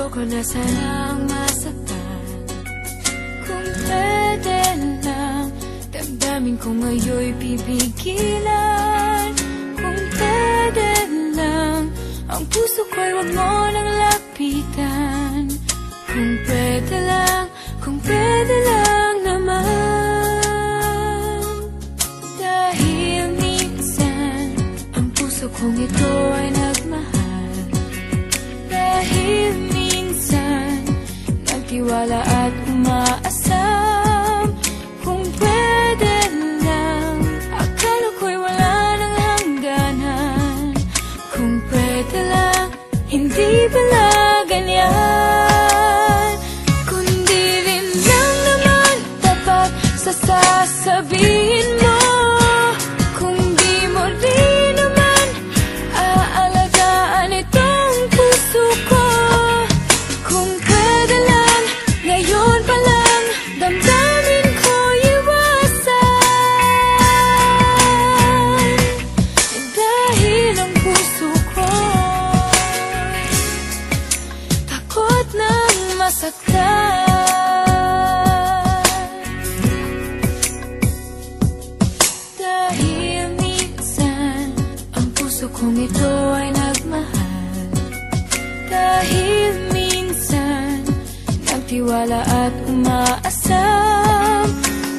Ayoko na sanang masaktan Kung pwede lang Damdamin ko ngayon'y pipigilan Kung pwede lang Ang puso ko'y wag mo nang lapitan Kung pwede lang Kung pwede lang naman Dahil minsan Ang puso kong ito ay nagmahal Dahil minsan Nagtiwala at umaasam kong ito ay nagmahal. Dahil minsan Nagtiwala at umaasam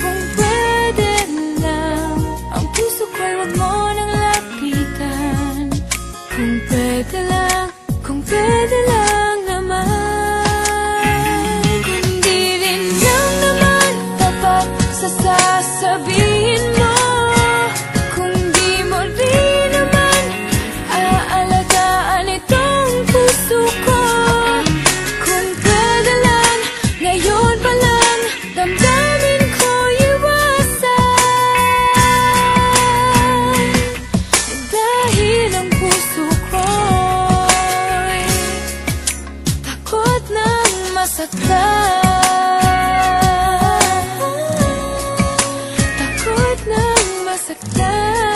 Kung pwede lang Ang puso ko'y wag mo nang Kung pwede lang Dapat sa sasabihin mo? Kung di mo rin Aalagaan itong puso ko. Kung lang Ngayon pa lang Damdamin ko iwasan. Dahil ang puso ko'y Takot nang masaktan nang